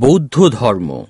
বৌদ্ধ ধর্ম।